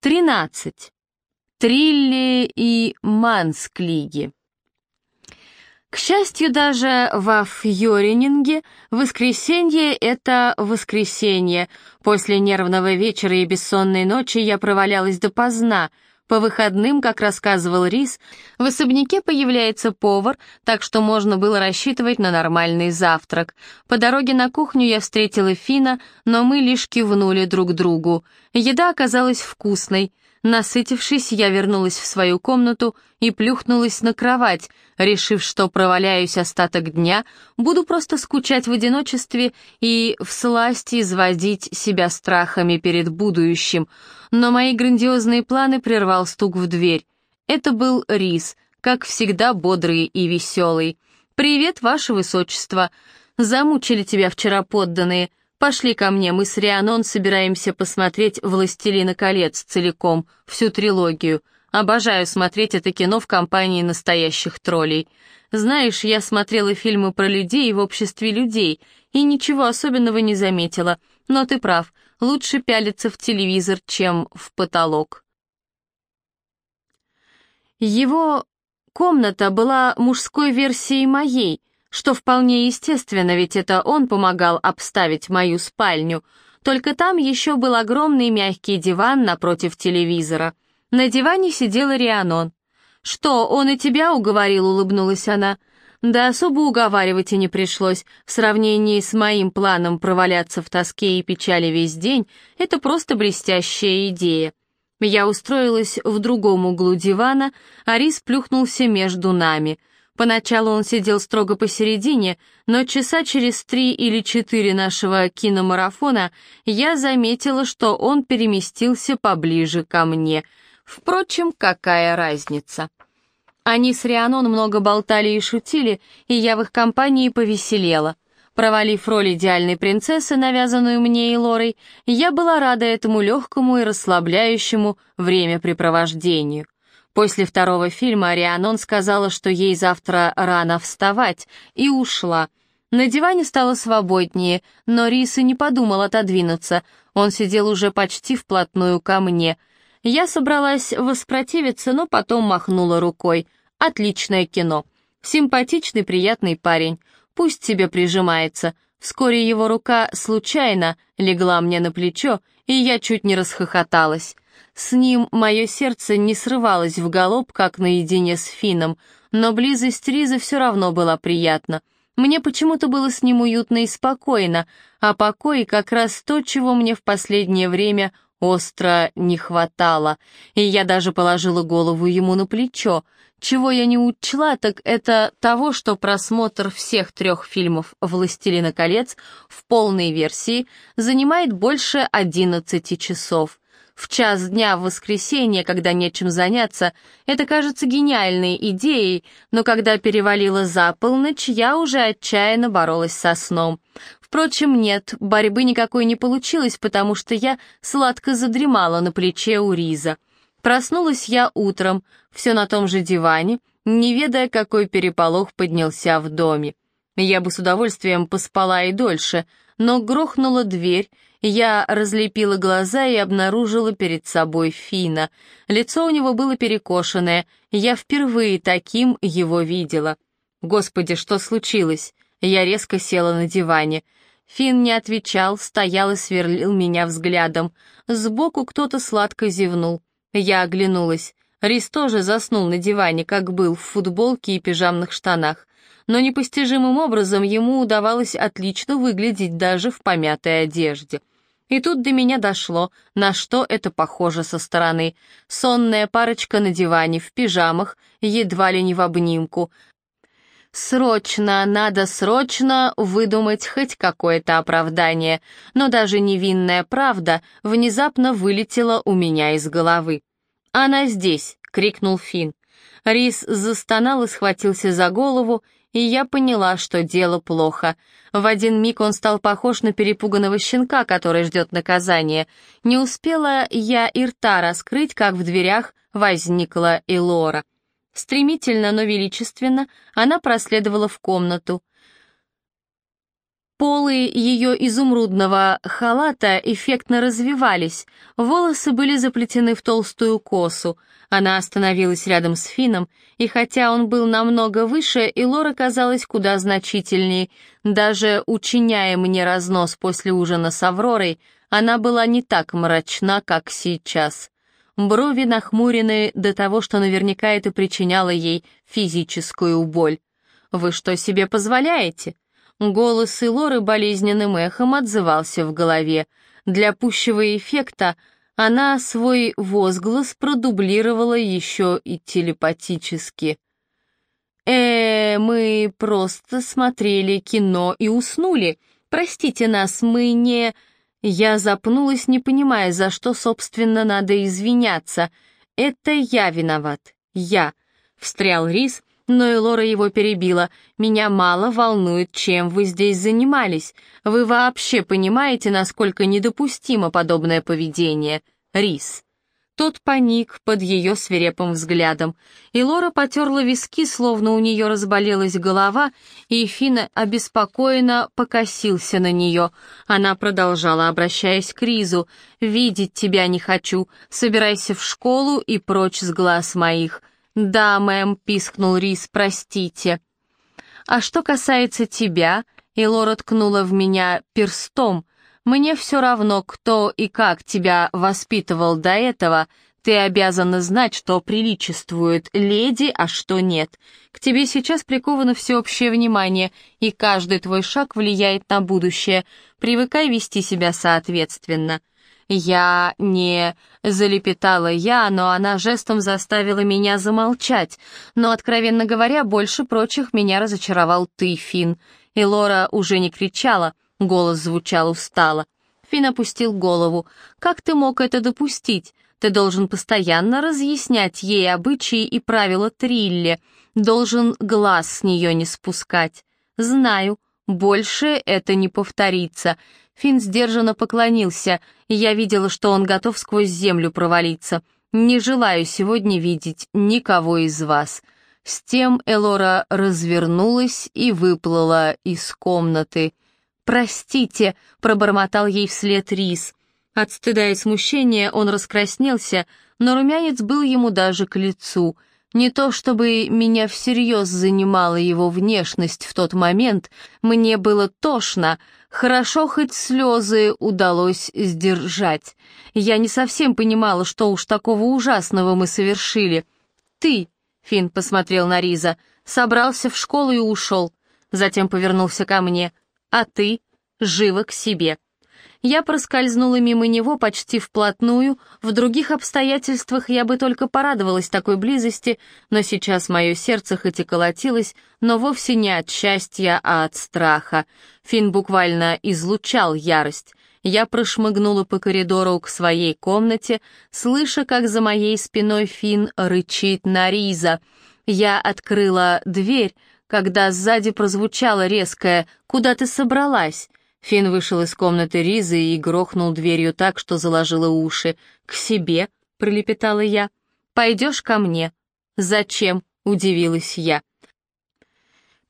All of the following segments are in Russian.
13. Трилли и Мансклиги. К счастью, даже во Фьорининге воскресенье — это воскресенье. После нервного вечера и бессонной ночи я провалялась допоздна — по выходным, как рассказывал Рис, в особняке появляется повар, так что можно было рассчитывать на нормальный завтрак. По дороге на кухню я встретила Фина, но мы лишь кивнули друг другу. Еда оказалась вкусной. Насытившись, я вернулась в свою комнату и плюхнулась на кровать, решив, что проваляюсь остаток дня, буду просто скучать в одиночестве и всласть изводить себя страхами перед будущим. Но мои грандиозные планы прервал стук в дверь. Это был Рис, как всегда бодрый и веселый. «Привет, ваше высочество! Замучили тебя вчера подданные. Пошли ко мне, мы с Рианон собираемся посмотреть «Властелина колец» целиком, всю трилогию. Обожаю смотреть это кино в компании настоящих троллей. Знаешь, я смотрела фильмы про людей в обществе людей и ничего особенного не заметила. Но ты прав, лучше пялиться в телевизор, чем в потолок. Его комната была мужской версией моей, что вполне естественно, ведь это он помогал обставить мою спальню. Только там еще был огромный мягкий диван напротив телевизора. На диване сидела Рианон. «Что, он и тебя уговорил?» — улыбнулась она. Да особо уговаривать и не пришлось. В сравнении с моим планом проваляться в тоске и печали весь день, это просто блестящая идея. Я устроилась в другом углу дивана, а Рис плюхнулся между нами — Поначалу он сидел строго посередине, но часа через три или четыре нашего киномарафона я заметила, что он переместился поближе ко мне. Впрочем, какая разница? Они с Рианон много болтали и шутили, и я в их компании повеселела. Провалив роль идеальной принцессы, навязанную мне и Лорой, я была рада этому легкому и расслабляющему времяпрепровождению. После второго фильма Арианон сказала, что ей завтра рано вставать, и ушла. На диване стало свободнее, но Рис и не подумал отодвинуться, он сидел уже почти вплотную ко мне. Я собралась воспротивиться, но потом махнула рукой. Отличное кино. Симпатичный, приятный парень. Пусть себе прижимается. Вскоре его рука случайно легла мне на плечо, и я чуть не расхохоталась. С ним мое сердце не срывалось в галоп, как наедине с Фином, но близость Ризы все равно была приятна. Мне почему-то было с ним уютно и спокойно, а покой как раз то, чего мне в последнее время остро не хватало, и я даже положила голову ему на плечо. Чего я не учла, так это того, что просмотр всех трех фильмов «Властелина колец» в полной версии занимает больше одиннадцати часов. В час дня в воскресенье, когда нечем заняться, это кажется гениальной идеей, но когда перевалило за полночь, я уже отчаянно боролась со сном. Впрочем, нет, борьбы никакой не получилось, потому что я сладко задремала на плече у Риза. Проснулась я утром, все на том же диване, не ведая, какой переполох поднялся в доме. Я бы с удовольствием поспала и дольше, но грохнула дверь, я разлепила глаза и обнаружила перед собой Фина. Лицо у него было перекошенное, я впервые таким его видела. Господи, что случилось? Я резко села на диване. Фин не отвечал, стоял и сверлил меня взглядом. Сбоку кто-то сладко зевнул. Я оглянулась. Рис тоже заснул на диване, как был, в футболке и пижамных штанах но непостижимым образом ему удавалось отлично выглядеть даже в помятой одежде. И тут до меня дошло, на что это похоже со стороны. Сонная парочка на диване, в пижамах, едва ли не в обнимку. Срочно, надо срочно выдумать хоть какое-то оправдание, но даже невинная правда внезапно вылетела у меня из головы. «Она здесь!» — крикнул Финн. Рис застонал и схватился за голову, и я поняла, что дело плохо. В один миг он стал похож на перепуганного щенка, который ждет наказания. Не успела я и рта раскрыть, как в дверях возникла Элора. Стремительно, но величественно она проследовала в комнату. Полы ее изумрудного халата эффектно развивались, волосы были заплетены в толстую косу. Она остановилась рядом с Фином, и хотя он был намного выше, и Лора казалась куда значительней. Даже учиняя мне разнос после ужина с Авророй, она была не так мрачна, как сейчас. Брови нахмурены до того, что наверняка это причиняло ей физическую боль. «Вы что себе позволяете?» Голос Илоры болезненным эхом отзывался в голове. Для пущего эффекта она свой возглас продублировала еще и телепатически. «Э, мы просто смотрели кино и уснули. Простите нас, мы не...» Я запнулась, не понимая, за что, собственно, надо извиняться. «Это я виноват. Я», — встрял Рис, но и Лора его перебила. «Меня мало волнует, чем вы здесь занимались. Вы вообще понимаете, насколько недопустимо подобное поведение? Рис». Тот паник под ее свирепым взглядом, и Лора потерла виски, словно у нее разболелась голова, и Фина обеспокоенно покосился на нее. Она продолжала, обращаясь к Ризу, «Видеть тебя не хочу, собирайся в школу и прочь с глаз моих». «Да, мэм», — пискнул Рис, — «простите». «А что касается тебя», — и Лора ткнула в меня перстом, «мне все равно, кто и как тебя воспитывал до этого», ты обязана знать, что приличествует леди, а что нет. К тебе сейчас приковано всеобщее внимание, и каждый твой шаг влияет на будущее. Привыкай вести себя соответственно. «Я не...» — залепетала я, но она жестом заставила меня замолчать. Но, откровенно говоря, больше прочих меня разочаровал ты, Фин. И Лора уже не кричала, голос звучал устало. Фин опустил голову. «Как ты мог это допустить? Ты должен постоянно разъяснять ей обычаи и правила Трилли, должен глаз с нее не спускать. Знаю, больше это не повторится. Финн сдержанно поклонился, и я видела, что он готов сквозь землю провалиться. «Не желаю сегодня видеть никого из вас». С тем Элора развернулась и выплыла из комнаты. «Простите», — пробормотал ей вслед Рис. От стыда и смущения он раскраснелся, но румянец был ему даже к лицу — не то чтобы меня всерьез занимала его внешность в тот момент, мне было тошно, хорошо хоть слезы удалось сдержать. Я не совсем понимала, что уж такого ужасного мы совершили. «Ты», — Финн посмотрел на Риза, — собрался в школу и ушел. Затем повернулся ко мне. «А ты? Живо к себе». Я проскользнула мимо него почти вплотную, в других обстоятельствах я бы только порадовалась такой близости, но сейчас мое сердце хоть и колотилось, но вовсе не от счастья, а от страха. Финн буквально излучал ярость. Я прошмыгнула по коридору к своей комнате, слыша, как за моей спиной Финн рычит на Риза. Я открыла дверь, когда сзади прозвучало резкое «Куда ты собралась?», Фин вышел из комнаты Ризы и грохнул дверью так, что заложило уши. «К себе», — пролепетала я. «Пойдешь ко мне». «Зачем?» — удивилась я.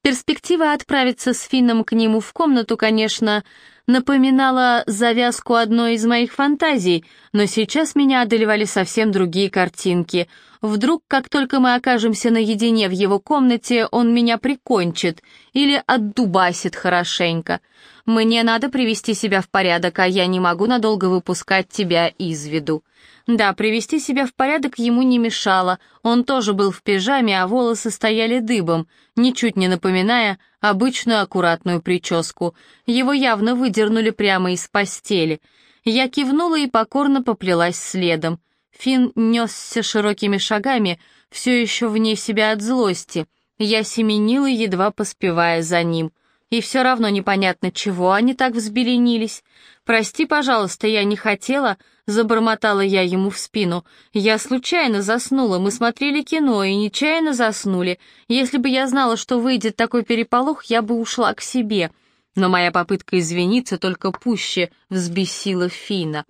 Перспектива отправиться с Финном к нему в комнату, конечно, напоминала завязку одной из моих фантазий, но сейчас меня одолевали совсем другие картинки. Вдруг, как только мы окажемся наедине в его комнате, он меня прикончит или отдубасит хорошенько. Мне надо привести себя в порядок, а я не могу надолго выпускать тебя из виду. Да, привести себя в порядок ему не мешало. Он тоже был в пижаме, а волосы стояли дыбом, ничуть не напоминая обычную аккуратную прическу. Его явно выдернули прямо из постели. Я кивнула и покорно поплелась следом. Фин несся широкими шагами, все еще вне себя от злости. Я семенила, едва поспевая за ним — и все равно непонятно, чего они так взбеленились. «Прости, пожалуйста, я не хотела», — забормотала я ему в спину. «Я случайно заснула, мы смотрели кино и нечаянно заснули. Если бы я знала, что выйдет такой переполох, я бы ушла к себе». Но моя попытка извиниться только пуще взбесила Фина.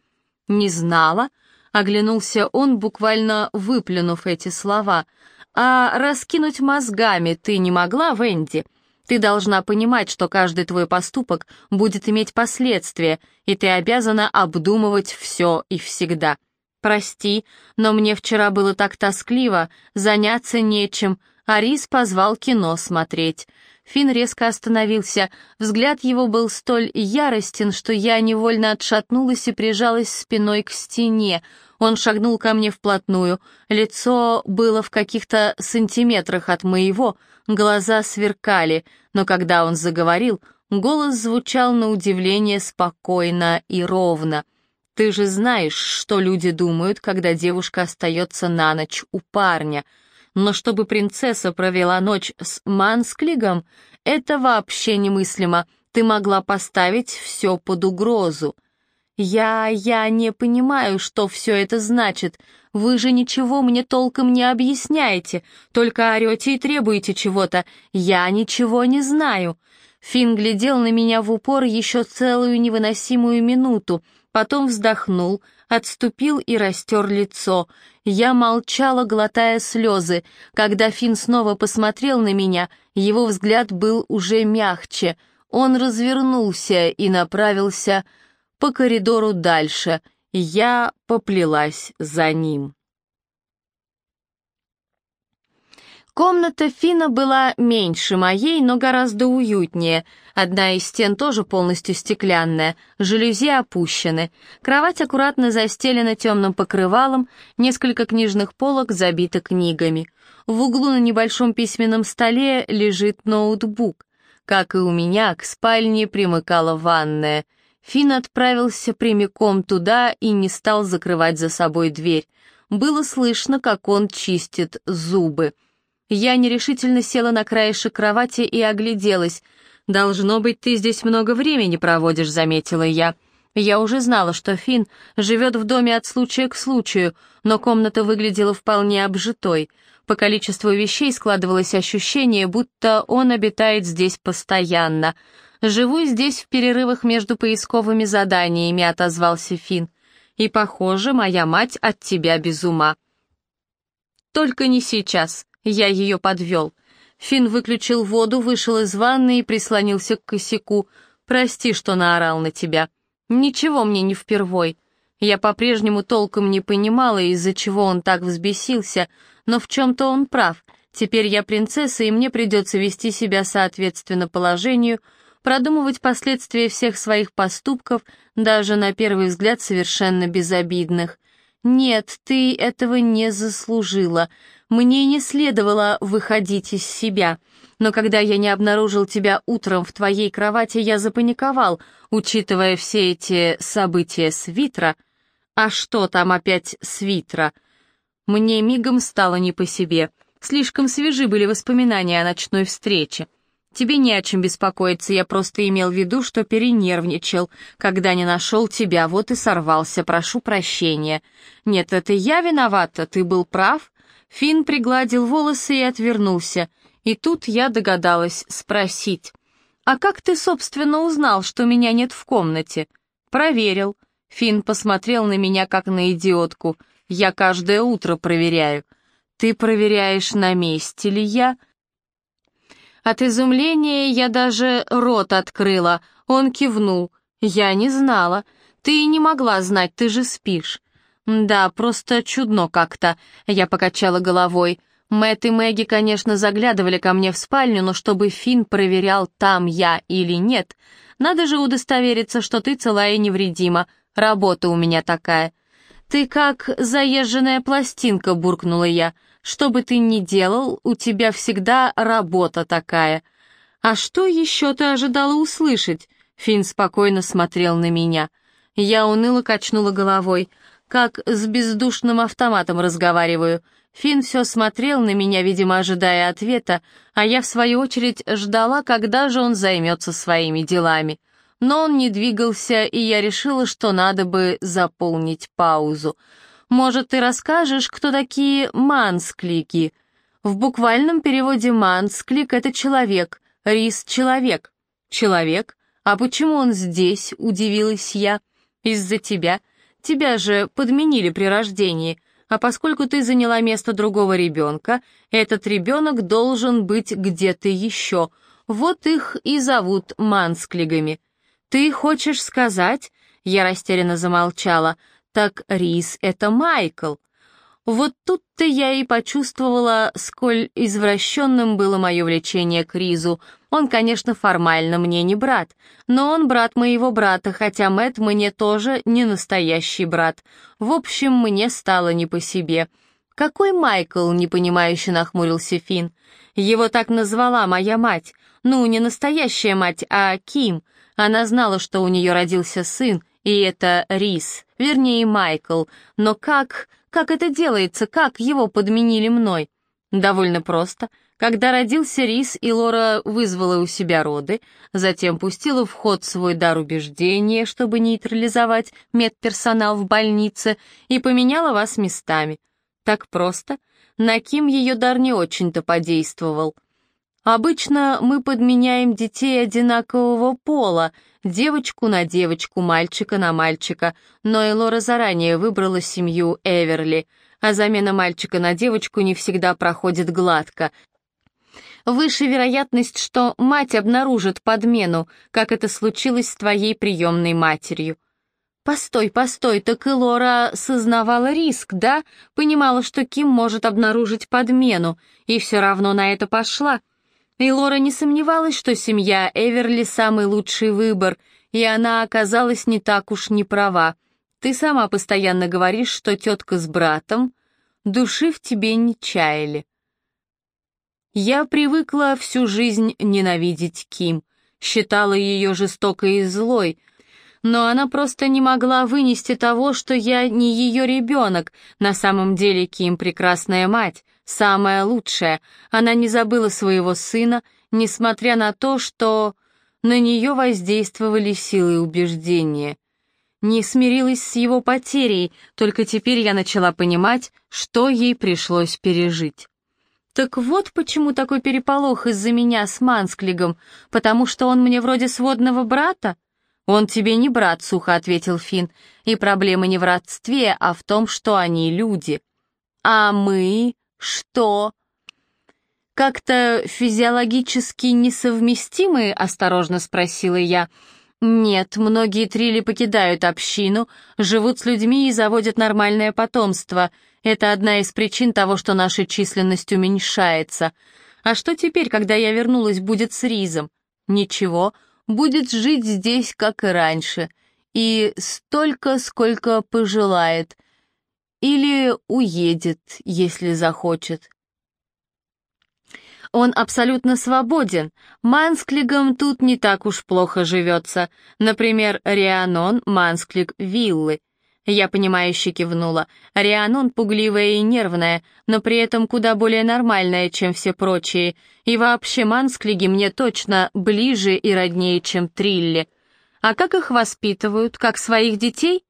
«Не знала?» — оглянулся он, буквально выплюнув эти слова. «А раскинуть мозгами ты не могла, Венди?» Ты должна понимать, что каждый твой поступок будет иметь последствия, и ты обязана обдумывать все и всегда. Прости, но мне вчера было так тоскливо, заняться нечем, а Рис позвал кино смотреть. Фин резко остановился, взгляд его был столь яростен, что я невольно отшатнулась и прижалась спиной к стене. Он шагнул ко мне вплотную, лицо было в каких-то сантиметрах от моего, глаза сверкали, но когда он заговорил, голос звучал на удивление спокойно и ровно. «Ты же знаешь, что люди думают, когда девушка остается на ночь у парня», но чтобы принцесса провела ночь с Мансклигом, это вообще немыслимо. Ты могла поставить все под угрозу. Я... я не понимаю, что все это значит. Вы же ничего мне толком не объясняете, только орете и требуете чего-то. Я ничего не знаю. Фин глядел на меня в упор еще целую невыносимую минуту, потом вздохнул, отступил и растер лицо. Я молчала, глотая слезы. Когда Фин снова посмотрел на меня, его взгляд был уже мягче. Он развернулся и направился по коридору дальше. Я поплелась за ним. Комната Фина была меньше моей, но гораздо уютнее. Одна из стен тоже полностью стеклянная, жалюзи опущены. Кровать аккуратно застелена темным покрывалом, несколько книжных полок забиты книгами. В углу на небольшом письменном столе лежит ноутбук. Как и у меня, к спальне примыкала ванная. Фин отправился прямиком туда и не стал закрывать за собой дверь. Было слышно, как он чистит зубы. Я нерешительно села на краешек кровати и огляделась. «Должно быть, ты здесь много времени проводишь», — заметила я. Я уже знала, что Финн живет в доме от случая к случаю, но комната выглядела вполне обжитой. По количеству вещей складывалось ощущение, будто он обитает здесь постоянно. «Живу здесь в перерывах между поисковыми заданиями», — отозвался Финн. «И, похоже, моя мать от тебя без ума». «Только не сейчас», я ее подвел. Фин выключил воду, вышел из ванны и прислонился к косяку. «Прости, что наорал на тебя. Ничего мне не впервой. Я по-прежнему толком не понимала, из-за чего он так взбесился, но в чем-то он прав. Теперь я принцесса, и мне придется вести себя соответственно положению, продумывать последствия всех своих поступков, даже на первый взгляд совершенно безобидных. Нет, ты этого не заслужила. Мне не следовало выходить из себя, но когда я не обнаружил тебя утром в твоей кровати, я запаниковал, учитывая все эти события с Витра. А что там опять с Витра? Мне мигом стало не по себе. Слишком свежи были воспоминания о ночной встрече. Тебе не о чем беспокоиться, я просто имел в виду, что перенервничал, когда не нашел тебя, вот и сорвался, прошу прощения. Нет, это я виновата, ты был прав, Финн пригладил волосы и отвернулся, и тут я догадалась спросить. «А как ты, собственно, узнал, что меня нет в комнате?» «Проверил». Финн посмотрел на меня, как на идиотку. «Я каждое утро проверяю». «Ты проверяешь, на месте ли я?» От изумления я даже рот открыла. Он кивнул. «Я не знала. Ты не могла знать, ты же спишь. «Да, просто чудно как-то», — я покачала головой. Мэтт и Мэгги, конечно, заглядывали ко мне в спальню, но чтобы Финн проверял, там я или нет, надо же удостовериться, что ты целая и невредима. Работа у меня такая. «Ты как заезженная пластинка», — буркнула я. «Что бы ты ни делал, у тебя всегда работа такая». «А что еще ты ожидала услышать?» Финн спокойно смотрел на меня. Я уныло качнула головой как с бездушным автоматом разговариваю. Финн все смотрел на меня, видимо, ожидая ответа, а я, в свою очередь, ждала, когда же он займется своими делами. Но он не двигался, и я решила, что надо бы заполнить паузу. «Может, ты расскажешь, кто такие мансклики?» В буквальном переводе «мансклик» — это человек, рис — человек. «Человек? А почему он здесь?» — удивилась я. «Из-за тебя. Тебя же подменили при рождении, а поскольку ты заняла место другого ребенка, этот ребенок должен быть где-то еще. Вот их и зовут Мансклигами. Ты хочешь сказать, я растерянно замолчала, так Рис — это Майкл. Вот тут-то я и почувствовала, сколь извращенным было мое влечение к Ризу. Он, конечно, формально мне не брат, но он брат моего брата, хотя Мэт мне тоже не настоящий брат. В общем, мне стало не по себе. «Какой Майкл?» — непонимающе нахмурился Финн. «Его так назвала моя мать. Ну, не настоящая мать, а Ким. Она знала, что у нее родился сын, и это Рис, вернее, Майкл. Но как... Как это делается? Как его подменили мной? Довольно просто. Когда родился Рис, и Лора вызвала у себя роды, затем пустила в ход свой дар убеждения, чтобы нейтрализовать медперсонал в больнице, и поменяла вас местами. Так просто? На Ким ее дар не очень-то подействовал. Обычно мы подменяем детей одинакового пола, девочку на девочку, мальчика на мальчика, но Элора заранее выбрала семью Эверли, а замена мальчика на девочку не всегда проходит гладко. Выше вероятность, что мать обнаружит подмену, как это случилось с твоей приемной матерью. «Постой, постой, так и Лора сознавала риск, да? Понимала, что Ким может обнаружить подмену, и все равно на это пошла». И Лора не сомневалась, что семья Эверли самый лучший выбор, и она оказалась не так уж не права. Ты сама постоянно говоришь, что тетка с братом души в тебе не чаяли. Я привыкла всю жизнь ненавидеть Ким, считала ее жестокой и злой, но она просто не могла вынести того, что я не ее ребенок, на самом деле Ким прекрасная мать, самая лучшая. Она не забыла своего сына, несмотря на то, что на нее воздействовали силы убеждения. Не смирилась с его потерей, только теперь я начала понимать, что ей пришлось пережить. Так вот почему такой переполох из-за меня с Мансклигом, потому что он мне вроде сводного брата? Он тебе не брат, сухо ответил Финн, и проблема не в родстве, а в том, что они люди. А мы «Что?» «Как-то физиологически несовместимы?» — осторожно спросила я. «Нет, многие трили покидают общину, живут с людьми и заводят нормальное потомство. Это одна из причин того, что наша численность уменьшается. А что теперь, когда я вернулась, будет с Ризом? Ничего, будет жить здесь, как и раньше. И столько, сколько пожелает. Или уедет, если захочет. Он абсолютно свободен. Мансклигам тут не так уж плохо живется. Например, Рианон, Мансклиг, Виллы. Я понимающе кивнула. Рианон пугливая и нервная, но при этом куда более нормальная, чем все прочие. И вообще Мансклиги мне точно ближе и роднее, чем Трилли. А как их воспитывают? Как своих детей?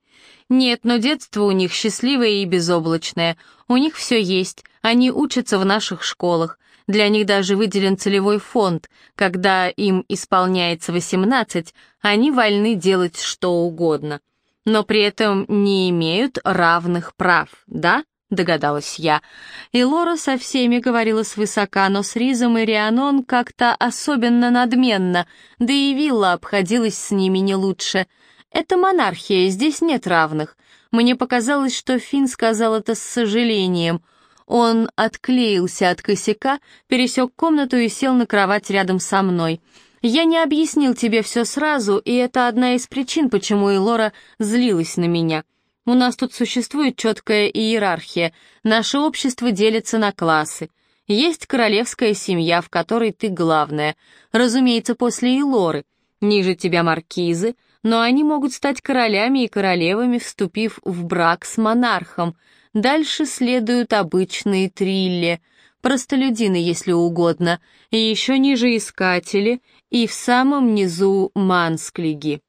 Нет, но детство у них счастливое и безоблачное. У них все есть, они учатся в наших школах. Для них даже выделен целевой фонд. Когда им исполняется 18, они вольны делать что угодно. Но при этом не имеют равных прав, да? Догадалась я. И Лора со всеми говорила свысока, но с Ризом и Рианон как-то особенно надменно, да и Вилла обходилась с ними не лучше — это монархия, здесь нет равных. Мне показалось, что Финн сказал это с сожалением. Он отклеился от косяка, пересек комнату и сел на кровать рядом со мной. Я не объяснил тебе все сразу, и это одна из причин, почему Элора злилась на меня. У нас тут существует четкая иерархия. Наше общество делится на классы. Есть королевская семья, в которой ты главная. Разумеется, после Элоры. Ниже тебя маркизы, но они могут стать королями и королевами, вступив в брак с монархом. Дальше следуют обычные трилли, простолюдины, если угодно, и еще ниже искатели, и в самом низу мансклиги.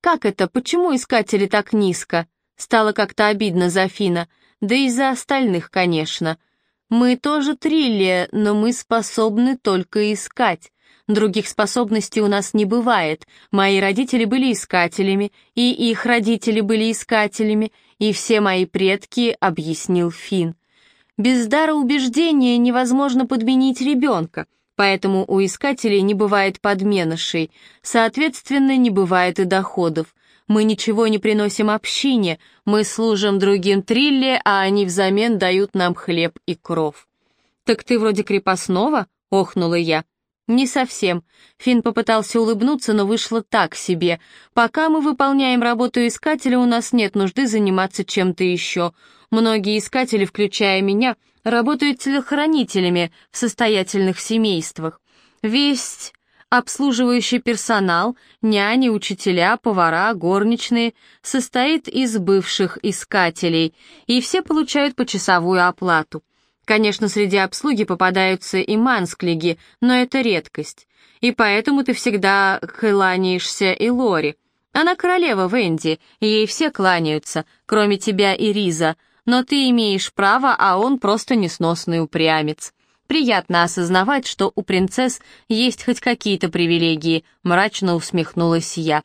«Как это? Почему искатели так низко?» Стало как-то обидно за Фина, да и за остальных, конечно. Мы тоже триллия, но мы способны только искать. Других способностей у нас не бывает. Мои родители были искателями, и их родители были искателями, и все мои предки, объяснил Фин. Без дара убеждения невозможно подменить ребенка, поэтому у искателей не бывает подменышей, соответственно, не бывает и доходов. Мы ничего не приносим общине, мы служим другим трилле, а они взамен дают нам хлеб и кров. «Так ты вроде крепостного?» — охнула я. «Не совсем». Финн попытался улыбнуться, но вышло так себе. «Пока мы выполняем работу искателя, у нас нет нужды заниматься чем-то еще. Многие искатели, включая меня, работают телохранителями в состоятельных семействах. Весь обслуживающий персонал, няни, учителя, повара, горничные, состоит из бывших искателей, и все получают почасовую оплату. Конечно, среди обслуги попадаются и мансклиги, но это редкость. И поэтому ты всегда кланяешься и Лори. Она королева Венди, ей все кланяются, кроме тебя и Риза, но ты имеешь право, а он просто несносный упрямец. Приятно осознавать, что у принцесс есть хоть какие-то привилегии, мрачно усмехнулась я.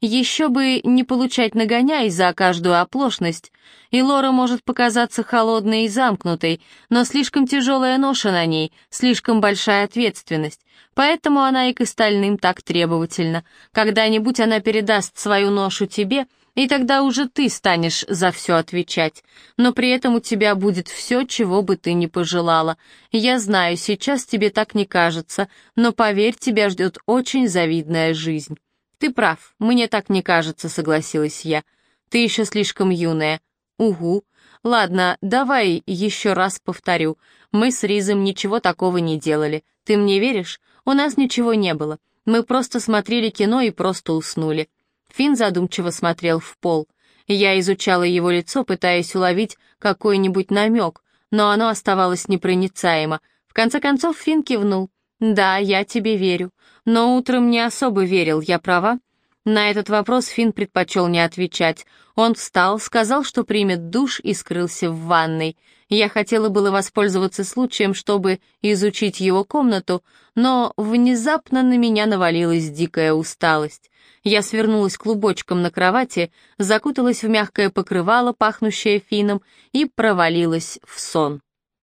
Еще бы не получать нагоняй за каждую оплошность. И Лора может показаться холодной и замкнутой, но слишком тяжелая ноша на ней, слишком большая ответственность. Поэтому она и к остальным так требовательна. Когда-нибудь она передаст свою ношу тебе, и тогда уже ты станешь за все отвечать. Но при этом у тебя будет все, чего бы ты ни пожелала. Я знаю, сейчас тебе так не кажется, но поверь, тебя ждет очень завидная жизнь. «Ты прав, мне так не кажется», — согласилась я. «Ты еще слишком юная». «Угу. Ладно, давай еще раз повторю. Мы с Ризом ничего такого не делали. Ты мне веришь? У нас ничего не было. Мы просто смотрели кино и просто уснули». Финн задумчиво смотрел в пол. Я изучала его лицо, пытаясь уловить какой-нибудь намек, но оно оставалось непроницаемо. В конце концов Финн кивнул. «Да, я тебе верю. Но утром не особо верил, я права?» На этот вопрос Финн предпочел не отвечать. Он встал, сказал, что примет душ и скрылся в ванной. Я хотела было воспользоваться случаем, чтобы изучить его комнату, но внезапно на меня навалилась дикая усталость. Я свернулась клубочком на кровати, закуталась в мягкое покрывало, пахнущее фином, и провалилась в сон.